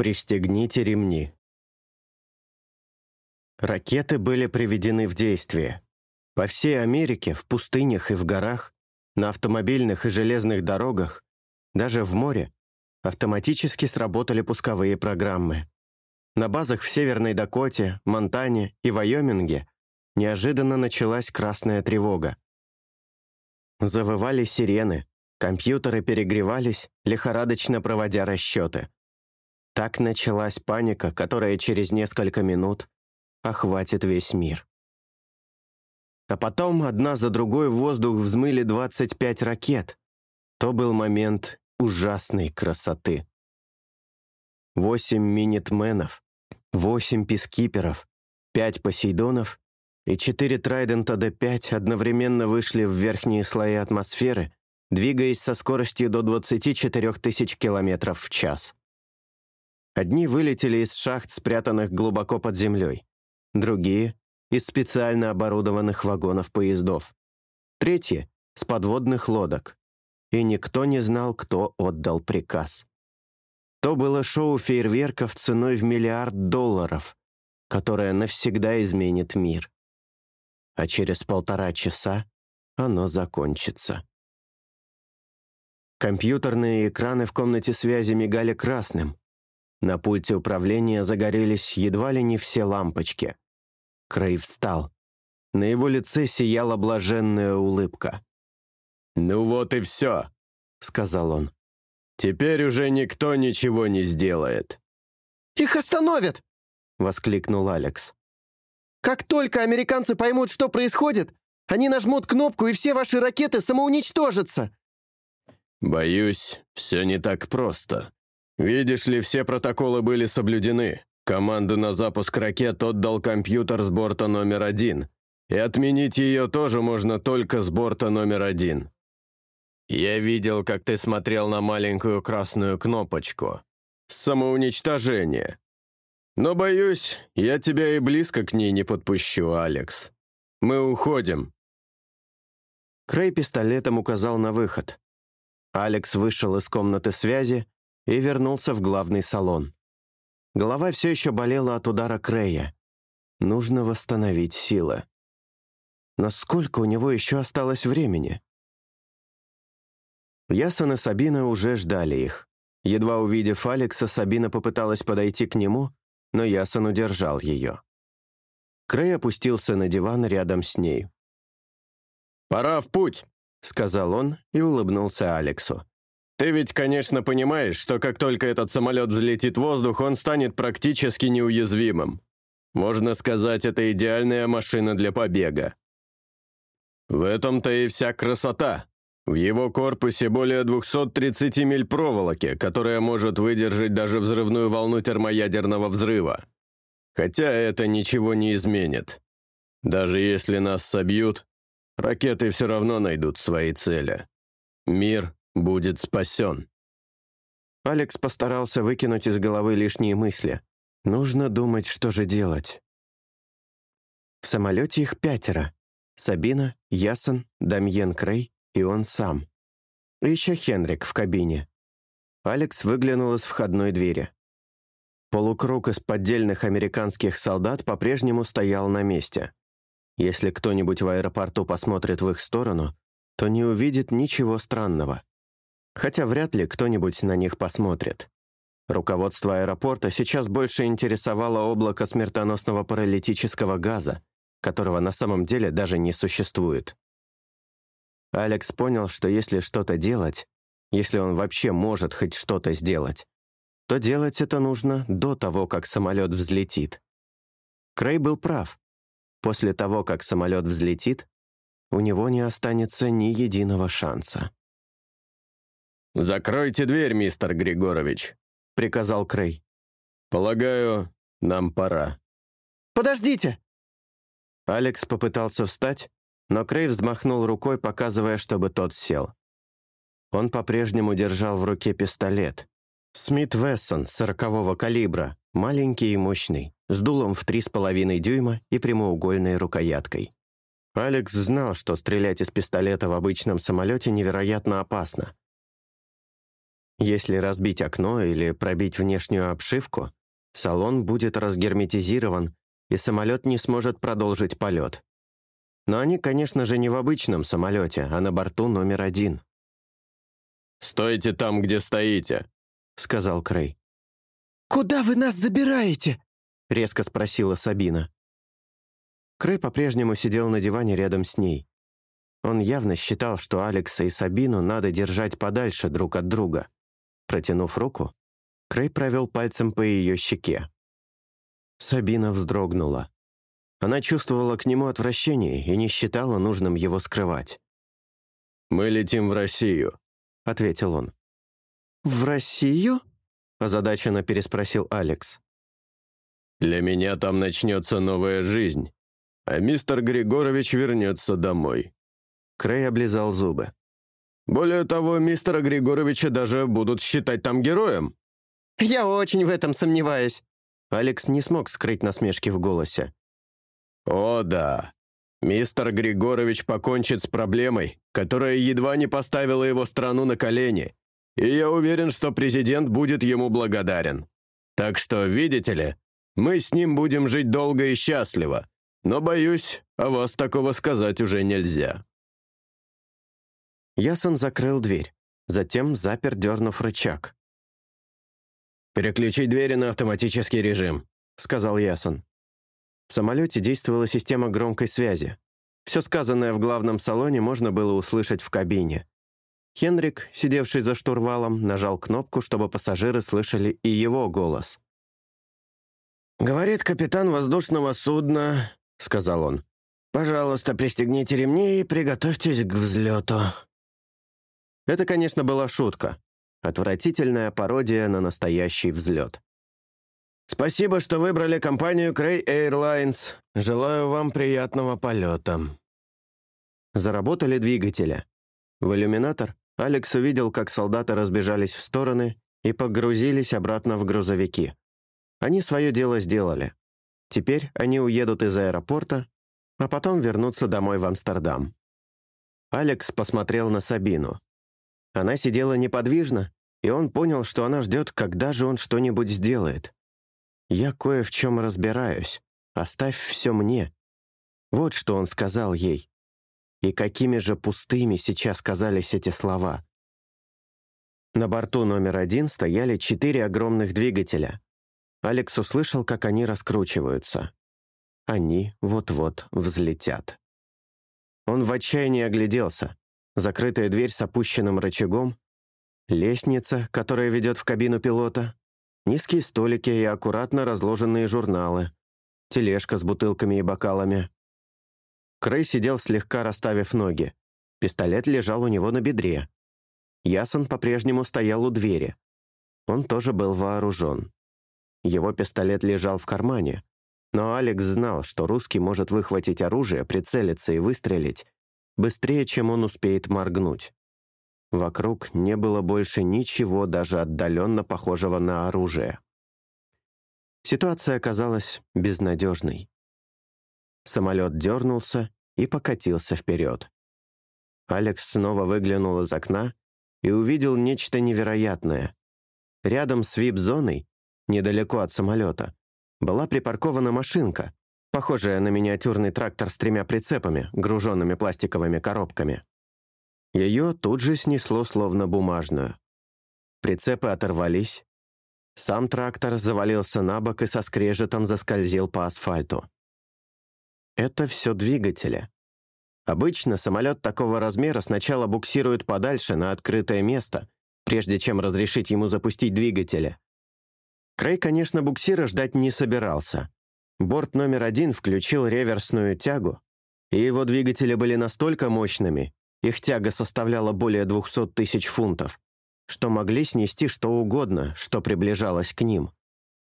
Пристегните ремни. Ракеты были приведены в действие. По всей Америке, в пустынях и в горах, на автомобильных и железных дорогах, даже в море, автоматически сработали пусковые программы. На базах в Северной Дакоте, Монтане и Вайоминге неожиданно началась красная тревога. Завывали сирены, компьютеры перегревались, лихорадочно проводя расчеты. Так началась паника, которая через несколько минут охватит весь мир. А потом одна за другой в воздух взмыли 25 ракет. То был момент ужасной красоты. Восемь минитменов, восемь пискиперов, пять посейдонов и четыре Трайдента Д-5 одновременно вышли в верхние слои атмосферы, двигаясь со скоростью до 24 тысяч километров в час. Одни вылетели из шахт, спрятанных глубоко под землей, другие — из специально оборудованных вагонов поездов, третьи — с подводных лодок. И никто не знал, кто отдал приказ. То было шоу фейерверков ценой в миллиард долларов, которое навсегда изменит мир. А через полтора часа оно закончится. Компьютерные экраны в комнате связи мигали красным. На пульте управления загорелись едва ли не все лампочки. Крей встал. На его лице сияла блаженная улыбка. «Ну вот и все», — сказал он. «Теперь уже никто ничего не сделает». «Их остановят!» — воскликнул Алекс. «Как только американцы поймут, что происходит, они нажмут кнопку, и все ваши ракеты самоуничтожатся!» «Боюсь, все не так просто. Видишь ли, все протоколы были соблюдены. Команду на запуск ракет отдал компьютер с борта номер один. И отменить ее тоже можно только с борта номер один. Я видел, как ты смотрел на маленькую красную кнопочку. Самоуничтожение. Но, боюсь, я тебя и близко к ней не подпущу, Алекс. Мы уходим». Крей пистолетом указал на выход. Алекс вышел из комнаты связи и вернулся в главный салон. Голова все еще болела от удара Крея. Нужно восстановить силы. Но сколько у него еще осталось времени? Ясон и Сабина уже ждали их. Едва увидев Алекса, Сабина попыталась подойти к нему, но Ясон удержал ее. Крей опустился на диван рядом с ней. «Пора в путь», — сказал он и улыбнулся Алексу. Ты ведь, конечно, понимаешь, что как только этот самолет взлетит в воздух, он станет практически неуязвимым. Можно сказать, это идеальная машина для побега. В этом-то и вся красота. В его корпусе более 230 миль проволоки, которая может выдержать даже взрывную волну термоядерного взрыва. Хотя это ничего не изменит. Даже если нас собьют, ракеты все равно найдут свои цели. Мир будет спасен». Алекс постарался выкинуть из головы лишние мысли. Нужно думать, что же делать. В самолете их пятеро. Сабина, Ясон, Дамьен Крей и он сам. еще Хенрик в кабине. Алекс выглянул из входной двери. Полукруг из поддельных американских солдат по-прежнему стоял на месте. Если кто-нибудь в аэропорту посмотрит в их сторону, то не увидит ничего странного хотя вряд ли кто-нибудь на них посмотрит. Руководство аэропорта сейчас больше интересовало облако смертоносного паралитического газа, которого на самом деле даже не существует. Алекс понял, что если что-то делать, если он вообще может хоть что-то сделать, то делать это нужно до того, как самолет взлетит. Крей был прав. После того, как самолет взлетит, у него не останется ни единого шанса. «Закройте дверь, мистер Григорович», — приказал Крей. «Полагаю, нам пора». «Подождите!» Алекс попытался встать, но Крей взмахнул рукой, показывая, чтобы тот сел. Он по-прежнему держал в руке пистолет. Смит Вессон сорокового калибра, маленький и мощный, с дулом в три с половиной дюйма и прямоугольной рукояткой. Алекс знал, что стрелять из пистолета в обычном самолете невероятно опасно, Если разбить окно или пробить внешнюю обшивку, салон будет разгерметизирован, и самолет не сможет продолжить полет. Но они, конечно же, не в обычном самолете, а на борту номер один. «Стойте там, где стоите», — сказал Крей. «Куда вы нас забираете?» — резко спросила Сабина. Крей по-прежнему сидел на диване рядом с ней. Он явно считал, что Алекса и Сабину надо держать подальше друг от друга. Протянув руку, Крей провел пальцем по ее щеке. Сабина вздрогнула. Она чувствовала к нему отвращение и не считала нужным его скрывать. «Мы летим в Россию», — ответил он. «В Россию?» — озадаченно переспросил Алекс. «Для меня там начнется новая жизнь, а мистер Григорович вернется домой». Крей облизал зубы. «Более того, мистера Григоровича даже будут считать там героем». «Я очень в этом сомневаюсь». Алекс не смог скрыть насмешки в голосе. «О да, мистер Григорович покончит с проблемой, которая едва не поставила его страну на колени, и я уверен, что президент будет ему благодарен. Так что, видите ли, мы с ним будем жить долго и счастливо, но, боюсь, о вас такого сказать уже нельзя». Ясон закрыл дверь, затем запер, дернув рычаг. «Переключить двери на автоматический режим», — сказал Ясон. В самолете действовала система громкой связи. Все сказанное в главном салоне можно было услышать в кабине. Хенрик, сидевший за штурвалом, нажал кнопку, чтобы пассажиры слышали и его голос. «Говорит капитан воздушного судна», — сказал он. «Пожалуйста, пристегните ремни и приготовьтесь к взлету». Это, конечно, была шутка. Отвратительная пародия на настоящий взлет. «Спасибо, что выбрали компанию Cray Airlines. Желаю вам приятного полета». Заработали двигатели. В иллюминатор Алекс увидел, как солдаты разбежались в стороны и погрузились обратно в грузовики. Они свое дело сделали. Теперь они уедут из аэропорта, а потом вернутся домой в Амстердам. Алекс посмотрел на Сабину. Она сидела неподвижно, и он понял, что она ждет, когда же он что-нибудь сделает. «Я кое в чем разбираюсь. Оставь все мне». Вот что он сказал ей. И какими же пустыми сейчас казались эти слова. На борту номер один стояли четыре огромных двигателя. Алекс услышал, как они раскручиваются. Они вот-вот взлетят. Он в отчаянии огляделся. Закрытая дверь с опущенным рычагом, лестница, которая ведет в кабину пилота, Низкие столики и аккуратно разложенные журналы. Тележка с бутылками и бокалами. Крей сидел слегка расставив ноги. Пистолет лежал у него на бедре. Ясон по-прежнему стоял у двери. Он тоже был вооружен. Его пистолет лежал в кармане. Но Алекс знал, что русский может выхватить оружие, прицелиться и выстрелить быстрее, чем он успеет моргнуть. Вокруг не было больше ничего даже отдаленно похожего на оружие. Ситуация оказалась безнадежной. Самолет дернулся и покатился вперед. Алекс снова выглянул из окна и увидел нечто невероятное. Рядом с вип-зоной, недалеко от самолета, была припаркована машинка, похожая на миниатюрный трактор с тремя прицепами, груженными пластиковыми коробками. Ее тут же снесло словно бумажную. Прицепы оторвались. Сам трактор завалился на бок и со скрежетом заскользил по асфальту. Это все двигатели. Обычно самолет такого размера сначала буксирует подальше на открытое место, прежде чем разрешить ему запустить двигатели. Крей, конечно, буксира ждать не собирался. Борт номер один включил реверсную тягу, и его двигатели были настолько мощными, их тяга составляла более 200 тысяч фунтов, что могли снести что угодно, что приближалось к ним.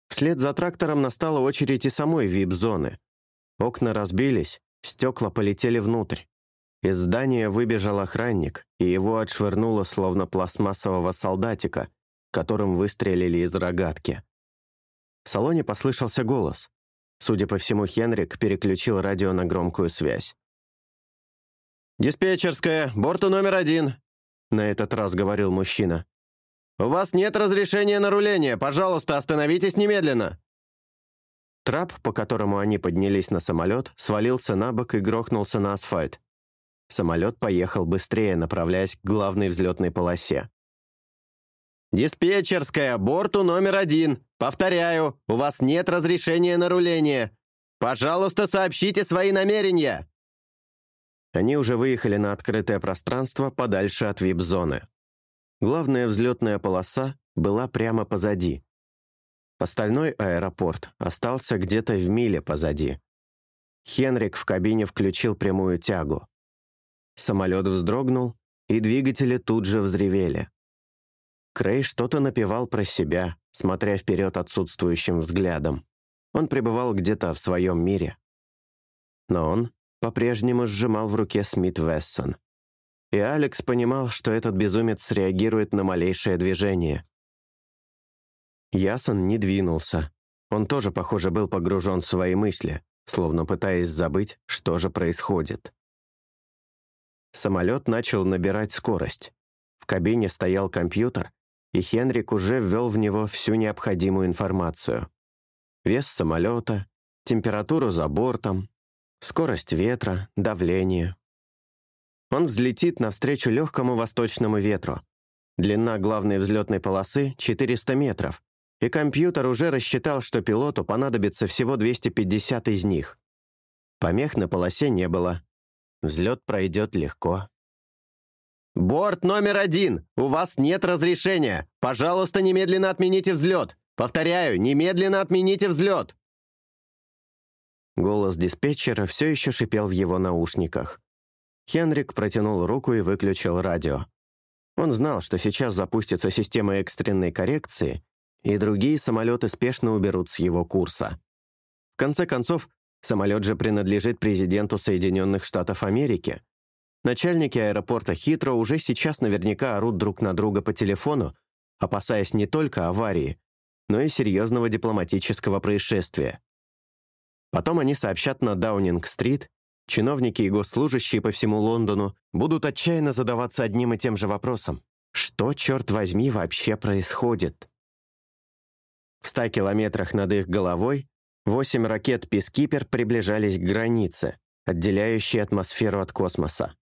Вслед за трактором настала очередь и самой вип-зоны. Окна разбились, стекла полетели внутрь. Из здания выбежал охранник, и его отшвырнуло словно пластмассового солдатика, которым выстрелили из рогатки. В салоне послышался голос. Судя по всему, Хенрик переключил радио на громкую связь. «Диспетчерская, борту номер один», — на этот раз говорил мужчина. У вас нет разрешения на руление. Пожалуйста, остановитесь немедленно!» Трап, по которому они поднялись на самолет, свалился на бок и грохнулся на асфальт. Самолет поехал быстрее, направляясь к главной взлетной полосе. «Диспетчерская, борту номер один. Повторяю, у вас нет разрешения на руление. Пожалуйста, сообщите свои намерения!» Они уже выехали на открытое пространство подальше от вип-зоны. Главная взлетная полоса была прямо позади. Остальной аэропорт остался где-то в миле позади. Хенрик в кабине включил прямую тягу. Самолет вздрогнул, и двигатели тут же взревели. Крей что-то напевал про себя, смотря вперед отсутствующим взглядом. Он пребывал где-то в своем мире. Но он по-прежнему сжимал в руке Смит Вессон. И Алекс понимал, что этот безумец реагирует на малейшее движение. Ясон не двинулся. Он тоже, похоже, был погружен в свои мысли, словно пытаясь забыть, что же происходит. Самолет начал набирать скорость. В кабине стоял компьютер, и Хенрик уже ввел в него всю необходимую информацию. Вес самолета, температуру за бортом, скорость ветра, давление. Он взлетит навстречу легкому восточному ветру. Длина главной взлетной полосы — 400 метров, и компьютер уже рассчитал, что пилоту понадобится всего 250 из них. Помех на полосе не было. Взлет пройдет легко. «Борт номер один! У вас нет разрешения! Пожалуйста, немедленно отмените взлет! Повторяю, немедленно отмените взлет!» Голос диспетчера все еще шипел в его наушниках. Хенрик протянул руку и выключил радио. Он знал, что сейчас запустится система экстренной коррекции, и другие самолеты спешно уберут с его курса. В конце концов, самолет же принадлежит президенту Соединенных Штатов Америки. Начальники аэропорта Хитро уже сейчас наверняка орут друг на друга по телефону, опасаясь не только аварии, но и серьезного дипломатического происшествия. Потом они сообщат на Даунинг-стрит, чиновники и госслужащие по всему Лондону будут отчаянно задаваться одним и тем же вопросом. Что, черт возьми, вообще происходит? В ста километрах над их головой восемь ракет «Пискипер» приближались к границе, отделяющей атмосферу от космоса.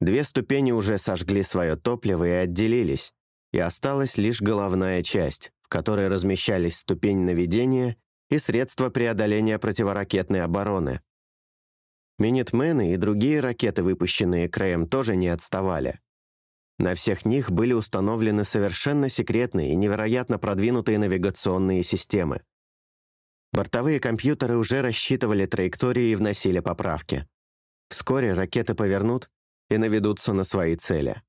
Две ступени уже сожгли свое топливо и отделились, и осталась лишь головная часть, в которой размещались ступень наведения и средства преодоления противоракетной обороны. Минитмены и другие ракеты, выпущенные Краем, тоже не отставали. На всех них были установлены совершенно секретные и невероятно продвинутые навигационные системы. Бортовые компьютеры уже рассчитывали траектории и вносили поправки. Вскоре ракеты повернут и наведутся на свои цели.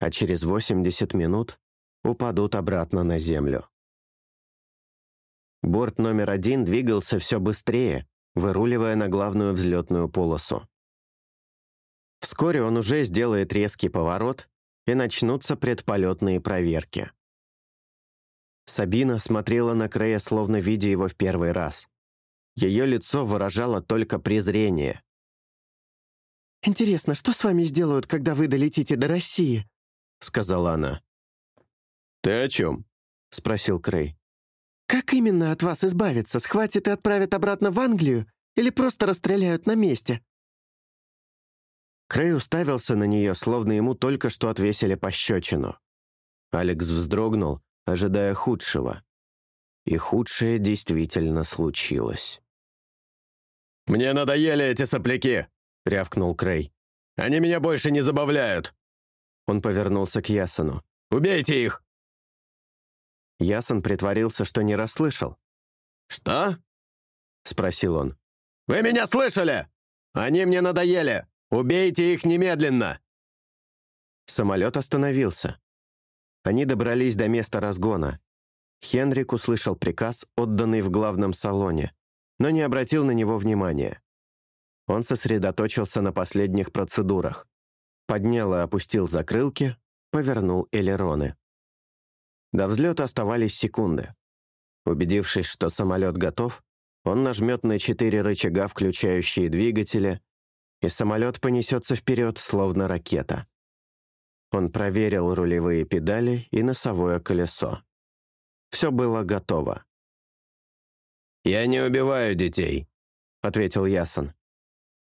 А через 80 минут упадут обратно на Землю. Борт номер один двигался все быстрее, выруливая на главную взлетную полосу. Вскоре он уже сделает резкий поворот и начнутся предполетные проверки. Сабина смотрела на Крея, словно видя его в первый раз. Ее лицо выражало только презрение. «Интересно, что с вами сделают, когда вы долетите до России?» — сказала она. «Ты о чем?» — спросил Крей. «Как именно от вас избавиться? Схватят и отправят обратно в Англию? Или просто расстреляют на месте?» Крей уставился на нее, словно ему только что отвесили пощечину. Алекс вздрогнул, ожидая худшего. И худшее действительно случилось. «Мне надоели эти сопляки!» — рявкнул Крей. «Они меня больше не забавляют!» Он повернулся к Ясону. «Убейте их!» Ясон притворился, что не расслышал. «Что?» — спросил он. «Вы меня слышали? Они мне надоели! «Убейте их немедленно!» Самолет остановился. Они добрались до места разгона. Хенрик услышал приказ, отданный в главном салоне, но не обратил на него внимания. Он сосредоточился на последних процедурах. Поднял и опустил закрылки, повернул элероны. До взлета оставались секунды. Убедившись, что самолет готов, он нажмет на четыре рычага, включающие двигатели, и самолет понесется вперед, словно ракета. Он проверил рулевые педали и носовое колесо. Все было готово. «Я не убиваю детей», — ответил Ясон.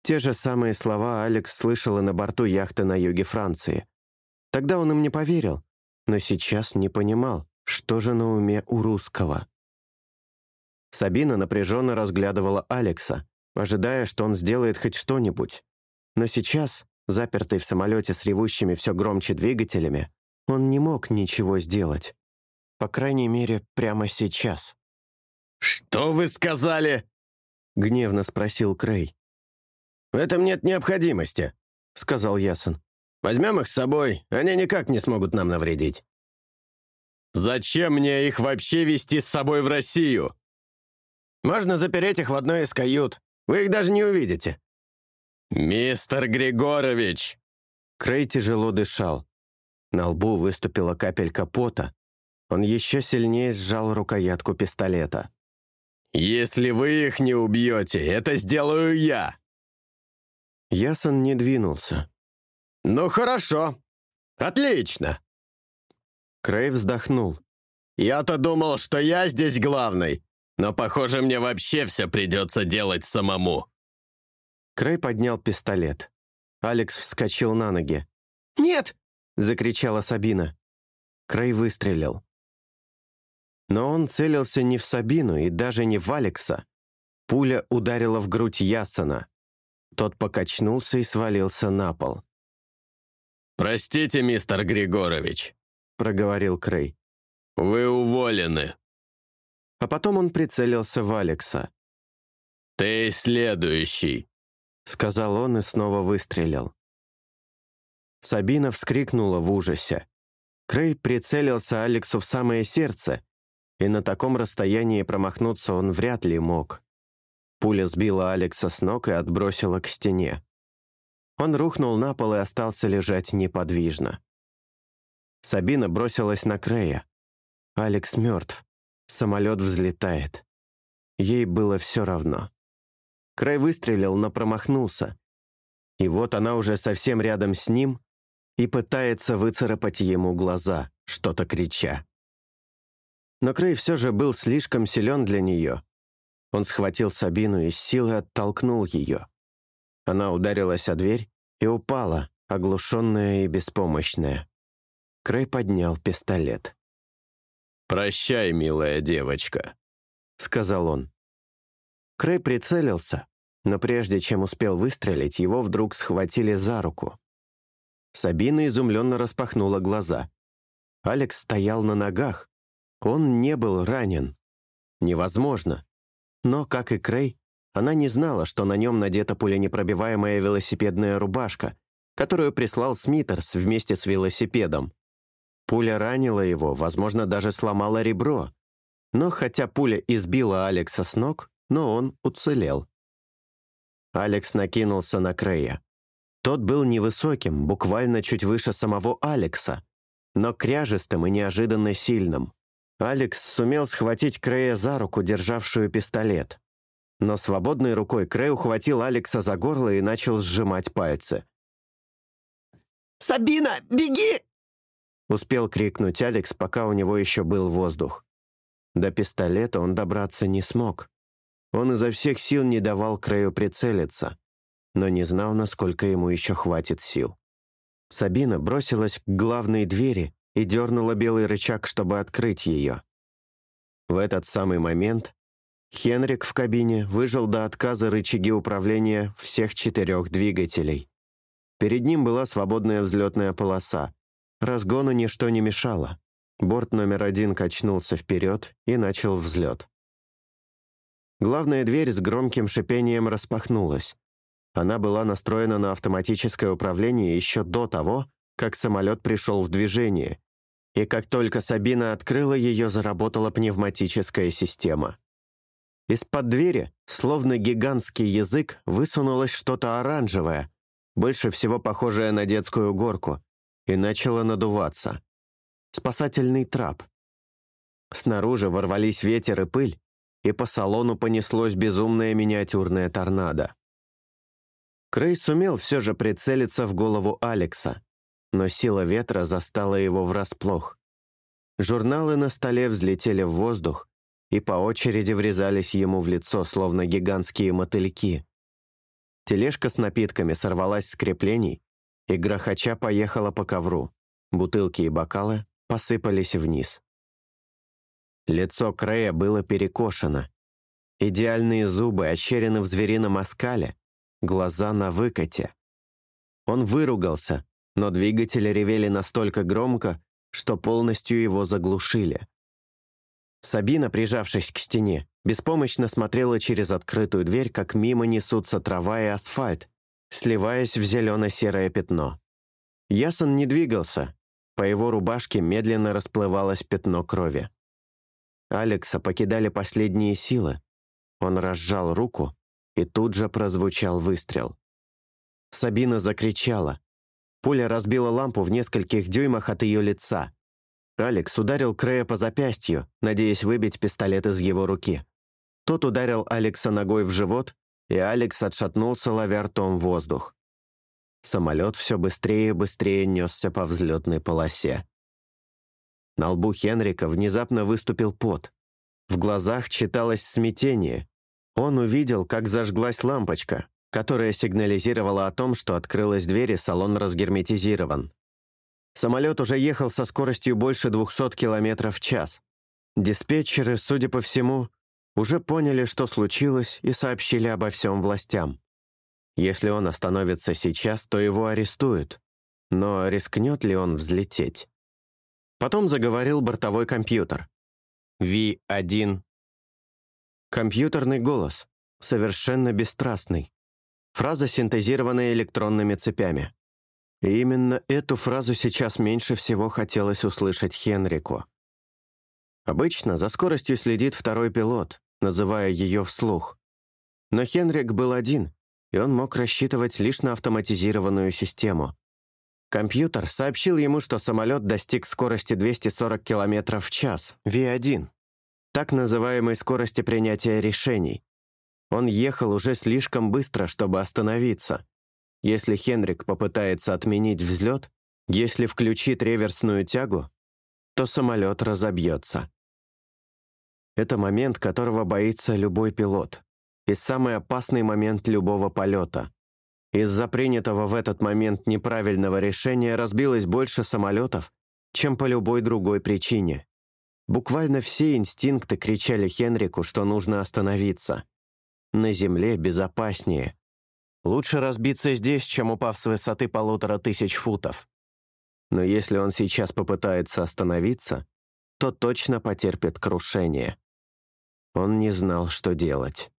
Те же самые слова Алекс слышал и на борту яхты на юге Франции. Тогда он им не поверил, но сейчас не понимал, что же на уме у русского. Сабина напряженно разглядывала Алекса, ожидая, что он сделает хоть что-нибудь. Но сейчас, запертый в самолете с ревущими все громче двигателями, он не мог ничего сделать. По крайней мере, прямо сейчас. «Что вы сказали?» — гневно спросил Крей. «В этом нет необходимости», — сказал Ясон. «Возьмем их с собой, они никак не смогут нам навредить». «Зачем мне их вообще вести с собой в Россию?» «Можно запереть их в одной из кают. Вы их даже не увидите». «Мистер Григорович!» Крей тяжело дышал. На лбу выступила капелька пота. Он еще сильнее сжал рукоятку пистолета. «Если вы их не убьете, это сделаю я!» Ясон не двинулся. «Ну хорошо. Отлично!» Крей вздохнул. «Я-то думал, что я здесь главный, но, похоже, мне вообще все придется делать самому». Крей поднял пистолет. Алекс вскочил на ноги. «Нет!» — закричала Сабина. Крей выстрелил. Но он целился не в Сабину и даже не в Алекса. Пуля ударила в грудь Ясона. Тот покачнулся и свалился на пол. «Простите, мистер Григорович», — проговорил Крей. «Вы уволены». А потом он прицелился в Алекса. «Ты следующий», — сказал он и снова выстрелил. Сабина вскрикнула в ужасе. Крей прицелился Алексу в самое сердце, и на таком расстоянии промахнуться он вряд ли мог. Пуля сбила Алекса с ног и отбросила к стене. Он рухнул на пол и остался лежать неподвижно. Сабина бросилась на Крея. Алекс мертв. Самолет взлетает. Ей было все равно. Крей выстрелил, но промахнулся. И вот она уже совсем рядом с ним и пытается выцарапать ему глаза, что-то крича. Но Крей все же был слишком силен для нее. Он схватил Сабину и с силой оттолкнул ее. Она ударилась о дверь и упала, оглушенная и беспомощная. Крей поднял пистолет. «Прощай, милая девочка», — сказал он. Крей прицелился, но прежде чем успел выстрелить, его вдруг схватили за руку. Сабина изумленно распахнула глаза. Алекс стоял на ногах, он не был ранен. Невозможно. Но, как и Крей, она не знала, что на нем надета пуленепробиваемая велосипедная рубашка, которую прислал Смитерс вместе с велосипедом. Пуля ранила его, возможно, даже сломала ребро. Но хотя пуля избила Алекса с ног, но он уцелел. Алекс накинулся на Крея. Тот был невысоким, буквально чуть выше самого Алекса, но кряжестым и неожиданно сильным. Алекс сумел схватить Крея за руку, державшую пистолет. Но свободной рукой Крей ухватил Алекса за горло и начал сжимать пальцы. «Сабина, беги!» Успел крикнуть Алекс, пока у него еще был воздух. До пистолета он добраться не смог. Он изо всех сил не давал Крею прицелиться, но не знал, насколько ему еще хватит сил. Сабина бросилась к главной двери, и дернула белый рычаг, чтобы открыть ее. В этот самый момент Хенрик в кабине выжил до отказа рычаги управления всех четырех двигателей. Перед ним была свободная взлетная полоса. Разгону ничто не мешало. Борт номер один качнулся вперед и начал взлет. Главная дверь с громким шипением распахнулась. Она была настроена на автоматическое управление еще до того, как самолет пришел в движение, и как только Сабина открыла ее, заработала пневматическая система. Из-под двери, словно гигантский язык, высунулось что-то оранжевое, больше всего похожее на детскую горку, и начало надуваться. Спасательный трап. Снаружи ворвались ветер и пыль, и по салону понеслось безумное миниатюрное торнадо. Крей сумел все же прицелиться в голову Алекса, но сила ветра застала его врасплох. Журналы на столе взлетели в воздух и по очереди врезались ему в лицо, словно гигантские мотыльки. Тележка с напитками сорвалась с креплений и грохоча поехала по ковру. Бутылки и бокалы посыпались вниз. Лицо Крея было перекошено. Идеальные зубы ощерены в зверином оскале, глаза на выкате. Он выругался, но двигатели ревели настолько громко, что полностью его заглушили. Сабина, прижавшись к стене, беспомощно смотрела через открытую дверь, как мимо несутся трава и асфальт, сливаясь в зелено-серое пятно. Ясон не двигался, по его рубашке медленно расплывалось пятно крови. Алекса покидали последние силы. Он разжал руку, и тут же прозвучал выстрел. Сабина закричала. Пуля разбила лампу в нескольких дюймах от ее лица. Алекс ударил Крея по запястью, надеясь выбить пистолет из его руки. Тот ударил Алекса ногой в живот, и Алекс отшатнулся, ловя ртом воздух. Самолет все быстрее и быстрее несся по взлетной полосе. На лбу Хенрика внезапно выступил пот. В глазах читалось смятение. Он увидел, как зажглась лампочка, которая сигнализировала о том, что открылась дверь и салон разгерметизирован. Самолет уже ехал со скоростью больше 200 км в час. Диспетчеры, судя по всему, уже поняли, что случилось, и сообщили обо всем властям. Если он остановится сейчас, то его арестуют. Но рискнет ли он взлететь? Потом заговорил бортовой компьютер. V1. Компьютерный голос, совершенно бесстрастный. Фраза, синтезированная электронными цепями. И именно эту фразу сейчас меньше всего хотелось услышать Хенрику. Обычно за скоростью следит второй пилот, называя ее вслух. Но Хенрик был один, и он мог рассчитывать лишь на автоматизированную систему. Компьютер сообщил ему, что самолет достиг скорости 240 км в час, V1, так называемой скорости принятия решений. Он ехал уже слишком быстро, чтобы остановиться. Если Хенрик попытается отменить взлет, если включит реверсную тягу, то самолет разобьется. Это момент, которого боится любой пилот. И самый опасный момент любого полета. Из-за принятого в этот момент неправильного решения разбилось больше самолетов, чем по любой другой причине. Буквально все инстинкты кричали Хенрику, что нужно остановиться. На земле безопаснее. Лучше разбиться здесь, чем упав с высоты полутора тысяч футов. Но если он сейчас попытается остановиться, то точно потерпит крушение. Он не знал, что делать.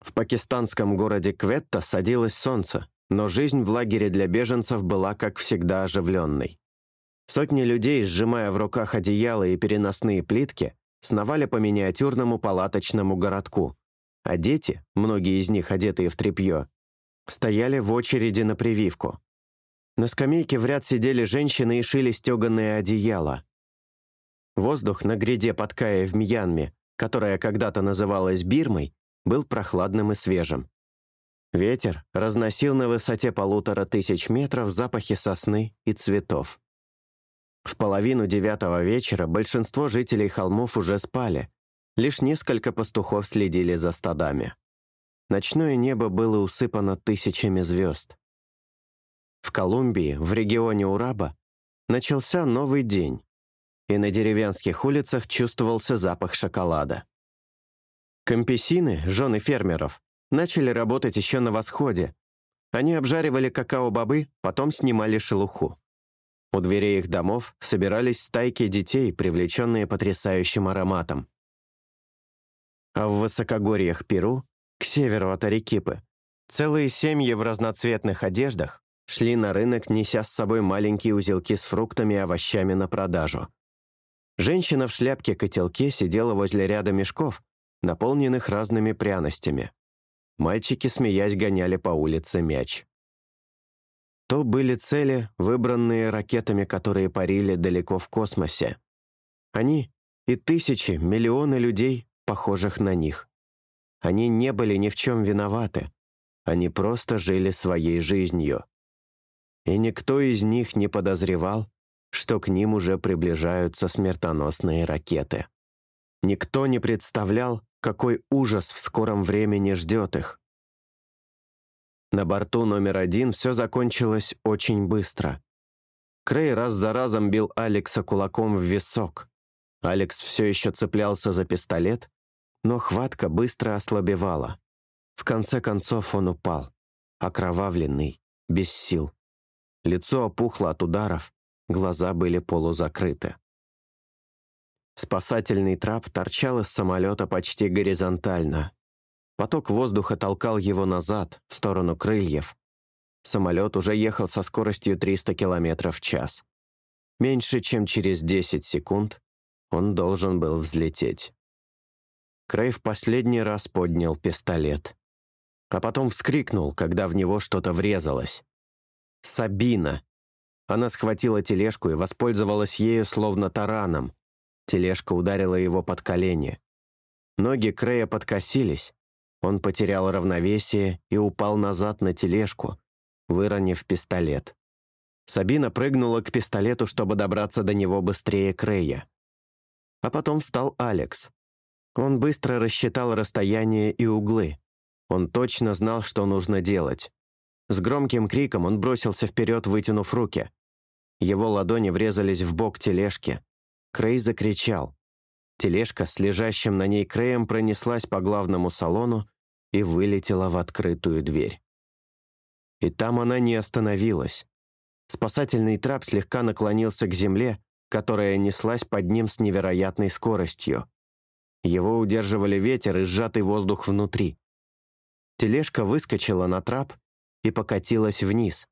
В пакистанском городе Кветта садилось солнце, но жизнь в лагере для беженцев была, как всегда, оживленной. Сотни людей, сжимая в руках одеяла и переносные плитки, сновали по миниатюрному палаточному городку, а дети, многие из них одетые в тряпье, стояли в очереди на прививку. На скамейке в ряд сидели женщины и шили стеганые одеяла. Воздух на гряде под Каей в Мьянме, которая когда-то называлась Бирмой, был прохладным и свежим. Ветер разносил на высоте полутора тысяч метров запахи сосны и цветов. В половину девятого вечера большинство жителей холмов уже спали, лишь несколько пастухов следили за стадами. Ночное небо было усыпано тысячами звезд. В Колумбии, в регионе Ураба, начался новый день, и на деревенских улицах чувствовался запах шоколада. Кампесины, жены фермеров, начали работать еще на восходе. Они обжаривали какао-бобы, потом снимали шелуху. У дверей их домов собирались стайки детей, привлеченные потрясающим ароматом. А в высокогорьях Перу, к северу от Арекипы, целые семьи в разноцветных одеждах шли на рынок, неся с собой маленькие узелки с фруктами и овощами на продажу. Женщина в шляпке-котелке сидела возле ряда мешков, наполненных разными пряностями. Мальчики, смеясь, гоняли по улице мяч. То были цели, выбранные ракетами, которые парили далеко в космосе. Они и тысячи, миллионы людей, похожих на них. Они не были ни в чем виноваты. Они просто жили своей жизнью. и никто из них не подозревал, что к ним уже приближаются смертоносные ракеты. Никто не представлял, какой ужас в скором времени ждет их. На борту номер один все закончилось очень быстро. Крей раз за разом бил Алекса кулаком в висок. Алекс все еще цеплялся за пистолет, но хватка быстро ослабевала. В конце концов он упал, окровавленный, без сил. Лицо опухло от ударов, глаза были полузакрыты. Спасательный трап торчал из самолета почти горизонтально. Поток воздуха толкал его назад, в сторону крыльев. Самолет уже ехал со скоростью 300 км в час. Меньше чем через 10 секунд он должен был взлететь. Крей в последний раз поднял пистолет. А потом вскрикнул, когда в него что-то врезалось. Сабина. Она схватила тележку и воспользовалась ею словно тараном. Тележка ударила его под колени. Ноги Крея подкосились. Он потерял равновесие и упал назад на тележку, выронив пистолет. Сабина прыгнула к пистолету, чтобы добраться до него быстрее Крея. А потом встал Алекс. Он быстро рассчитал расстояние и углы. Он точно знал, что нужно делать. С громким криком он бросился вперед, вытянув руки. Его ладони врезались в бок тележки. Крей закричал. Тележка с лежащим на ней Креем пронеслась по главному салону и вылетела в открытую дверь. И там она не остановилась. Спасательный трап слегка наклонился к земле, которая неслась под ним с невероятной скоростью. Его удерживали ветер и сжатый воздух внутри. Тележка выскочила на трап и покатилась вниз.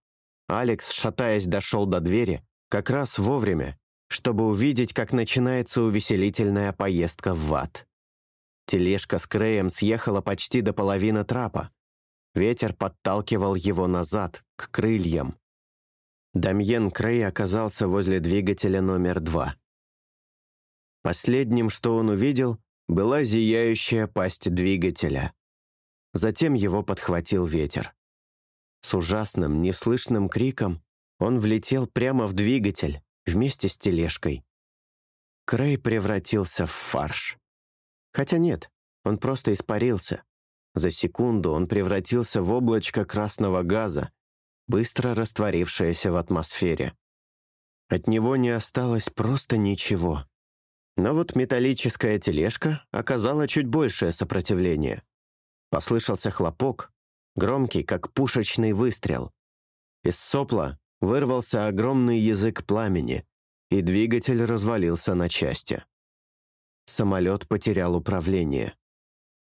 Алекс, шатаясь, дошел до двери, как раз вовремя, чтобы увидеть, как начинается увеселительная поездка в ад. Тележка с Креем съехала почти до половины трапа. Ветер подталкивал его назад, к крыльям. Дамьен Крей оказался возле двигателя номер два. Последним, что он увидел, была зияющая пасть двигателя. Затем его подхватил ветер. С ужасным, неслышным криком он влетел прямо в двигатель вместе с тележкой. Крей превратился в фарш. Хотя нет, он просто испарился. За секунду он превратился в облачко красного газа, быстро растворившееся в атмосфере. От него не осталось просто ничего. Но вот металлическая тележка оказала чуть большее сопротивление. Послышался хлопок, громкий, как пушечный выстрел. Из сопла вырвался огромный язык пламени, и двигатель развалился на части. Самолет потерял управление.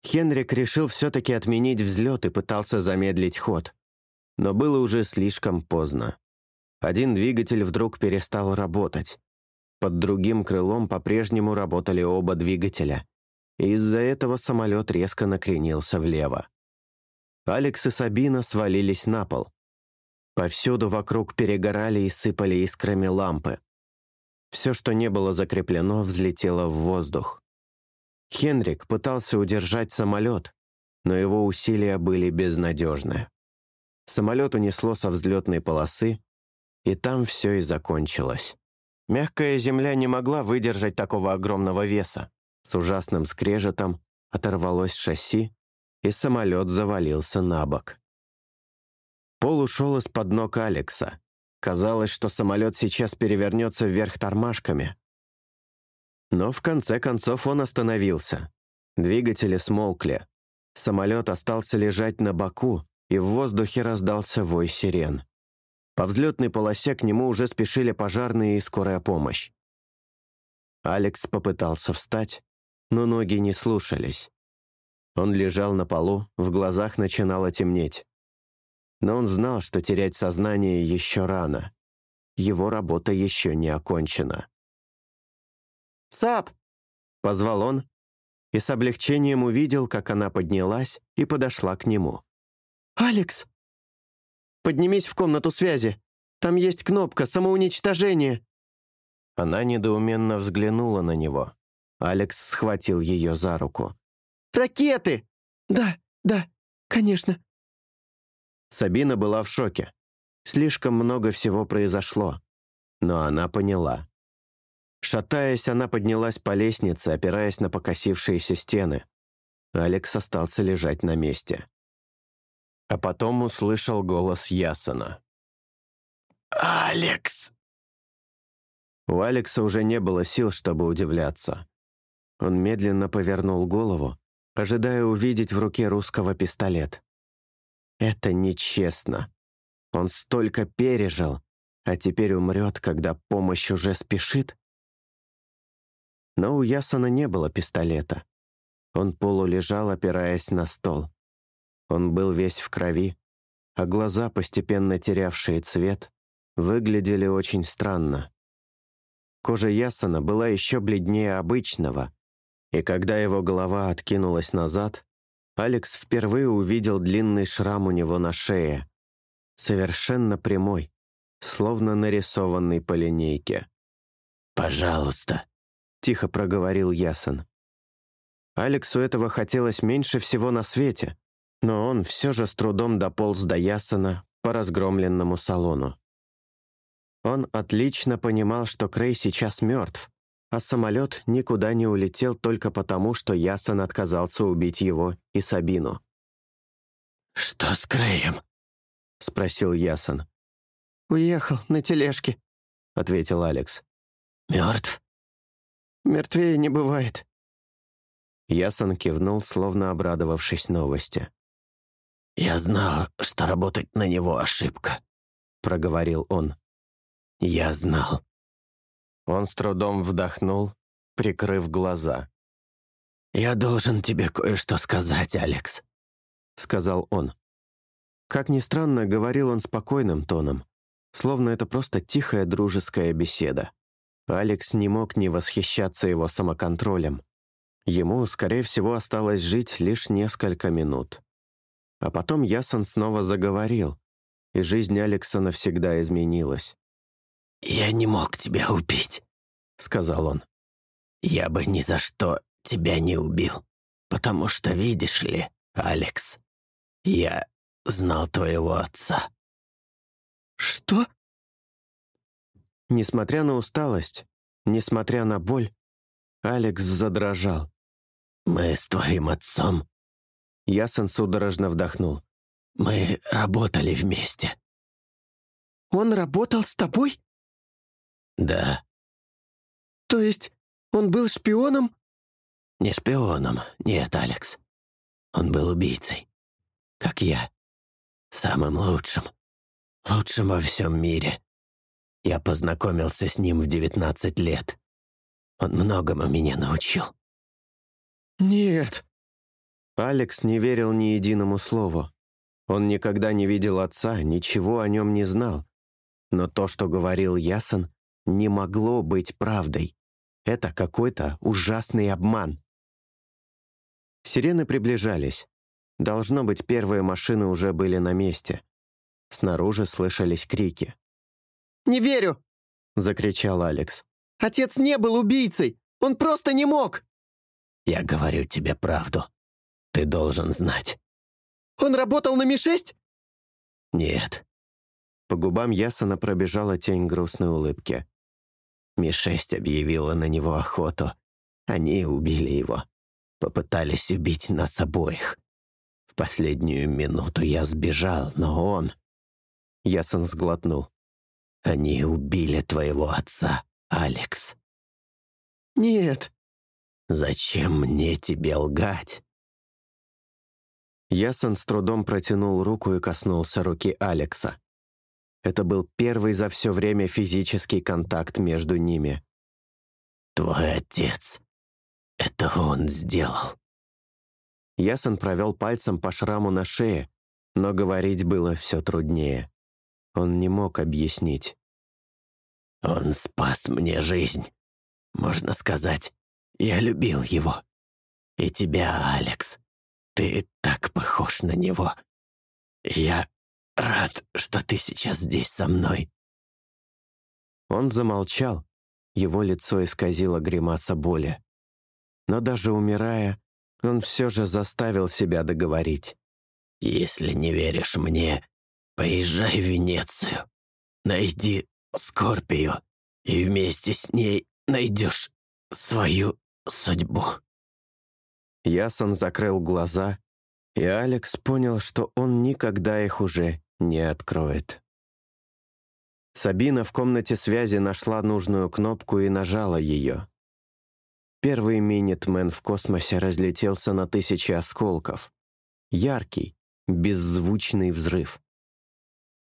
Хенрик решил все-таки отменить взлет и пытался замедлить ход но было уже слишком поздно. Один двигатель вдруг перестал работать. Под другим крылом по-прежнему работали оба двигателя. Из-за этого самолет резко накренился влево. Алекс и Сабина свалились на пол. Повсюду вокруг перегорали и сыпали искрами лампы. Все, что не было закреплено, взлетело в воздух. Хенрик пытался удержать самолет, но его усилия были безнадежны. Самолет унесло со взлетной полосы, и там все и закончилось. Мягкая земля не могла выдержать такого огромного веса. С ужасным скрежетом оторвалось шасси, и самолет завалился на бок. Пол ушел из-под ног Алекса. Казалось, что самолет сейчас перевернется вверх тормашками. Но в конце концов он остановился. Двигатели смолкли. Самолет остался лежать на боку, и в воздухе раздался вой сирен. По взлетной полосе к нему уже спешили пожарные и скорая помощь. Алекс попытался встать, но ноги не слушались. Он лежал на полу, в глазах начинало темнеть. Но он знал, что терять сознание еще рано. Его работа еще не окончена. «Сап!» — позвал он, и с облегчением увидел, как она поднялась и подошла к нему. «Алекс!» «Поднимись в комнату связи. Там есть кнопка «Самоуничтожение». Она недоуменно взглянула на него. Алекс схватил ее за руку. «Ракеты!» «Да, да, конечно». Сабина была в шоке. Слишком много всего произошло. Но она поняла. Шатаясь, она поднялась по лестнице, опираясь на покосившиеся стены. Алекс остался лежать на месте. А потом услышал голос Ясона. «Алекс!» У Алекса уже не было сил, чтобы удивляться. Он медленно повернул голову, ожидая увидеть в руке русского пистолет. Это нечестно. Он столько пережил, а теперь умрет, когда помощь уже спешит. Но у Ясона не было пистолета. Он полулежал, опираясь на стол. Он был весь в крови, а глаза, постепенно терявшие цвет, выглядели очень странно. Кожа Ясона была еще бледнее обычного, и когда его голова откинулась назад, Алекс впервые увидел длинный шрам у него на шее, совершенно прямой, словно нарисованный по линейке. «Пожалуйста», — тихо проговорил Ясон. Алексу этого хотелось меньше всего на свете, но он все же с трудом дополз до Ясона по разгромленному салону. Он отлично понимал, что Крей сейчас мертв, а самолет никуда не улетел только потому, что Ясон отказался убить его и Сабину. «Что с Креем?» — спросил Ясон. «Уехал на тележке», — ответил Алекс. «Мертв?» «Мертвее не бывает». Ясон кивнул, словно обрадовавшись новости. «Я знал, что работать на него ошибка», — проговорил он. «Я знал». Он с трудом вдохнул, прикрыв глаза. «Я должен тебе кое-что сказать, Алекс», — сказал он. Как ни странно, говорил он спокойным тоном, словно это просто тихая дружеская беседа. Алекс не мог не восхищаться его самоконтролем. Ему, скорее всего, осталось жить лишь несколько минут. А потом Ясон снова заговорил, и жизнь Алекса навсегда изменилась. «Я не мог тебя убить», — сказал он. «Я бы ни за что тебя не убил, потому что, видишь ли, Алекс, я знал твоего отца». «Что?» Несмотря на усталость, несмотря на боль, Алекс задрожал. «Мы с твоим отцом...» Ясон судорожно вдохнул. «Мы работали вместе». «Он работал с тобой?» «Да». «То есть он был шпионом?» «Не шпионом, нет, Алекс. Он был убийцей. Как я. Самым лучшим. Лучшим во всем мире. Я познакомился с ним в девятнадцать лет. Он многому меня научил». «Нет». Алекс не верил ни единому слову. Он никогда не видел отца, ничего о нем не знал. Но то, что говорил Ясон, не могло быть правдой. Это какой-то ужасный обман. Сирены приближались. Должно быть, первые машины уже были на месте. Снаружи слышались крики. «Не верю!» — закричал Алекс. «Отец не был убийцей! Он просто не мог!» «Я говорю тебе правду. Ты должен знать». «Он работал на Ми-6?» «Нет». По губам Ясона пробежала тень грустной улыбки. Ми-6 объявила на него охоту. Они убили его. Попытались убить нас обоих. В последнюю минуту я сбежал, но он... Ясон сглотнул. Они убили твоего отца, Алекс. Нет. Зачем мне тебе лгать? Ясон с трудом протянул руку и коснулся руки Алекса. Это был первый за все время физический контакт между ними. «Твой отец. Это он сделал». Ясон провел пальцем по шраму на шее, но говорить было все труднее. Он не мог объяснить. «Он спас мне жизнь. Можно сказать, я любил его. И тебя, Алекс. Ты так похож на него. Я рад, что ты сейчас здесь со мной». Он замолчал, его лицо исказило гримаса боли. Но даже умирая, он все же заставил себя договорить. «Если не веришь мне, Поезжай в Венецию, найди Скорпию, и вместе с ней найдешь свою судьбу». Ясон закрыл глаза, и Алекс понял, что он никогда их уже не откроет. Сабина в комнате связи нашла нужную кнопку и нажала ее. Первый Минитмен в космосе разлетелся на тысячи осколков. Яркий, беззвучный взрыв.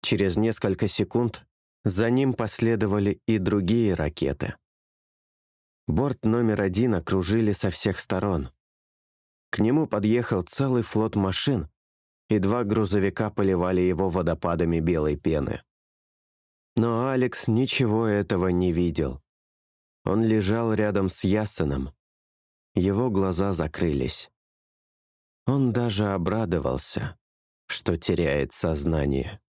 Через несколько секунд за ним последовали и другие ракеты. Борт номер один окружили со всех сторон. К нему подъехал целый флот машин, и два грузовика поливали его водопадами белой пены. Но Алекс ничего этого не видел. Он лежал рядом с Ясеном. Его глаза закрылись. Он даже обрадовался, что теряет сознание.